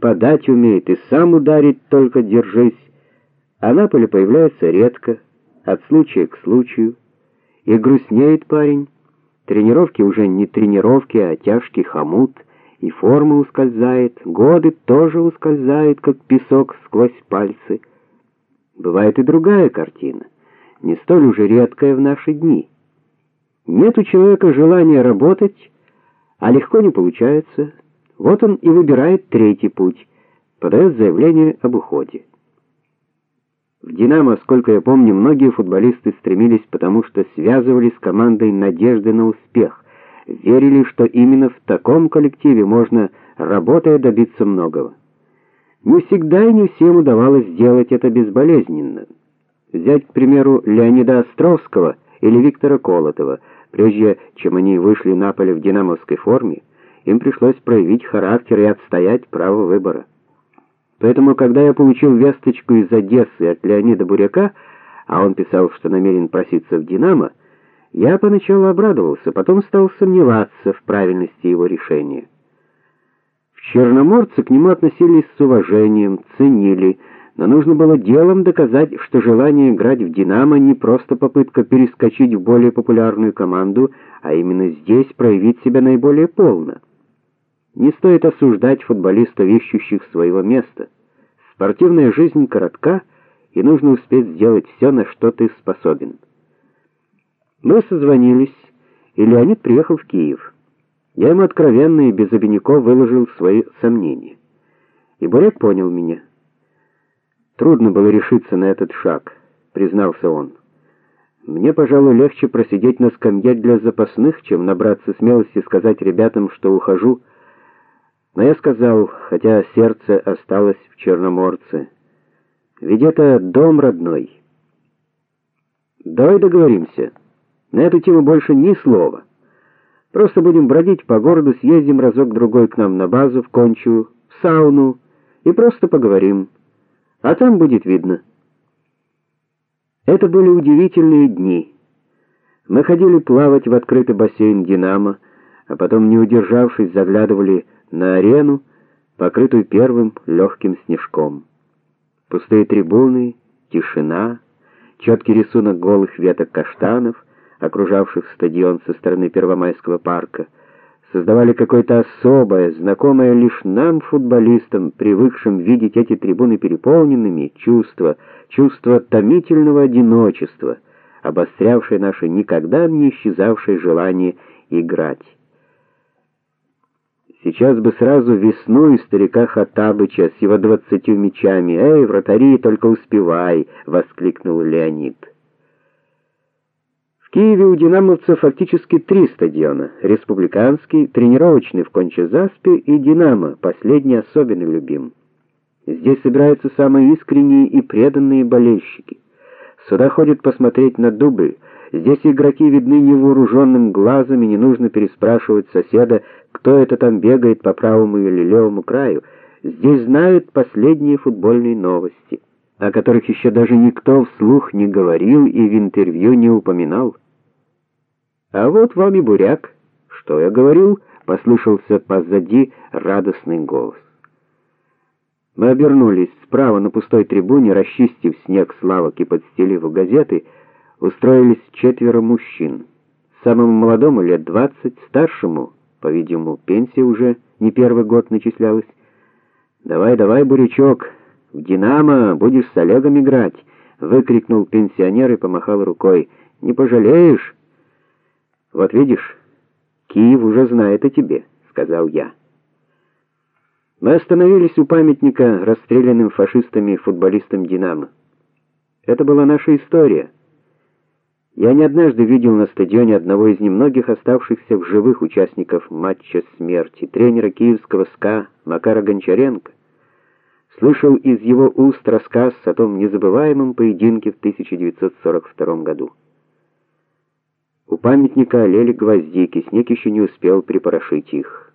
подать умеет, и сам ударить только держись. А Наполе появляется редко, от случая к случаю, и грустнеет парень. Тренировки уже не тренировки, а тяжкий хомут, и форма ускользает, годы тоже ускользают, как песок сквозь пальцы. Бывает и другая картина, не столь уже редкая в наши дни. Нет у человека желания работать, а легко не получается. Вот он и выбирает третий путь, подает заявление об уходе. В Динамо, сколько я помню, многие футболисты стремились, потому что связывались с командой надежды на успех, верили, что именно в таком коллективе можно, работая, добиться многого. Не всегда и не всем удавалось сделать это безболезненно. Взять, к примеру, Леонида Островского или Виктора Колотова. Прежде чем они вышли на поле в динамовской форме, им пришлось проявить характер и отстоять право выбора. Поэтому, когда я получил весточку из Одессы от Леонида Буряка, а он писал, что намерен проситься в Динамо, я поначалу обрадовался, потом стал сомневаться в правильности его решения. В Черноморце к нему относились с уважением, ценили, но нужно было делом доказать, что желание играть в Динамо не просто попытка перескочить в более популярную команду, а именно здесь проявить себя наиболее полно. Не стоит осуждать футболистов, ищущих своего места. Спортивная жизнь коротка, и нужно успеть сделать все, на что ты способен. Мы созвонились, и Леонид приехал в Киев. Я ему откровенно и без обиняков выложил свои сомнения. И Буряк понял меня. Трудно было решиться на этот шаг, признался он. Мне, пожалуй, легче просидеть на скамье для запасных, чем набраться смелости сказать ребятам, что ухожу. Но я сказал, хотя сердце осталось в Черноморце. Ведь это дом родной. Давай договоримся. На эту тему больше ни слова. Просто будем бродить по городу, съездим разок другой к нам на базу в Кончу, в сауну и просто поговорим а там будет видно. Это были удивительные дни. Мы ходили плавать в открытый бассейн Динамо, а потом, не удержавшись, заглядывали на арену, покрытую первым легким снежком. Пустые трибуны, тишина, четкий рисунок голых веток каштанов, окружавших стадион со стороны Первомайского парка — создавали какое-то особое, знакомое лишь нам, футболистам, привыкшим видеть эти трибуны переполненными, чувство, чувство томительного одиночества, обострявшее наше никогда не исчезавшее желание играть. Сейчас бы сразу весну и старика Хатабыча с его двадцатью мячами. «Эй, вратари, только успевай!» — воскликнул Леонид. В Киеве у динамовцев фактически три стадиона: республиканский, тренировочный в Конча-Заспе и Динамо, последний особенно любим. Здесь собираются самые искренние и преданные болельщики. Сюда ходят посмотреть на дубль. Здесь игроки видны невооруженным глазом, и не нужно переспрашивать соседа, кто это там бегает по правому или левому краю. Здесь знают последние футбольные новости о которых еще даже никто вслух не говорил и в интервью не упоминал. А вот вам и буряк. Что я говорил? послышался позади радостный голос. Мы обернулись справа на пустой трибуне, расчистив снег с лавок и подстелив газеты, устроились четверо мужчин. Самому молодому лет двадцать, старшему, по-видимому, пенсия уже не первый год начислялась. Давай, давай, бурячок, в Динамо будешь с Олегом играть, выкрикнул пенсионер и помахал рукой. Не пожалеешь? Вот видишь, Киев уже знает о тебе, сказал я. Мы остановились у памятника расстрелянным фашистами футболистам Динамо. Это была наша история. Я не однажды видел на стадионе одного из немногих оставшихся в живых участников матча смерти, тренера киевского СКА Макара Гончаренко слышал из его уст рассказ о том незабываемом поединке в 1942 году. У памятника олели гвоздики, снег еще не успел припорошить их.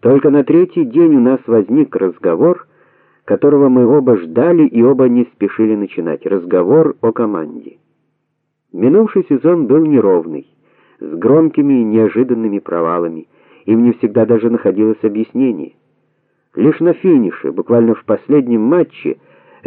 Только на третий день у нас возник разговор, которого мы оба ждали и оба не спешили начинать. Разговор о команде. Минувший сезон был неровный, с громкими и неожиданными провалами. Им не всегда даже находилось объяснение. Лишь на финише, буквально в последнем матче,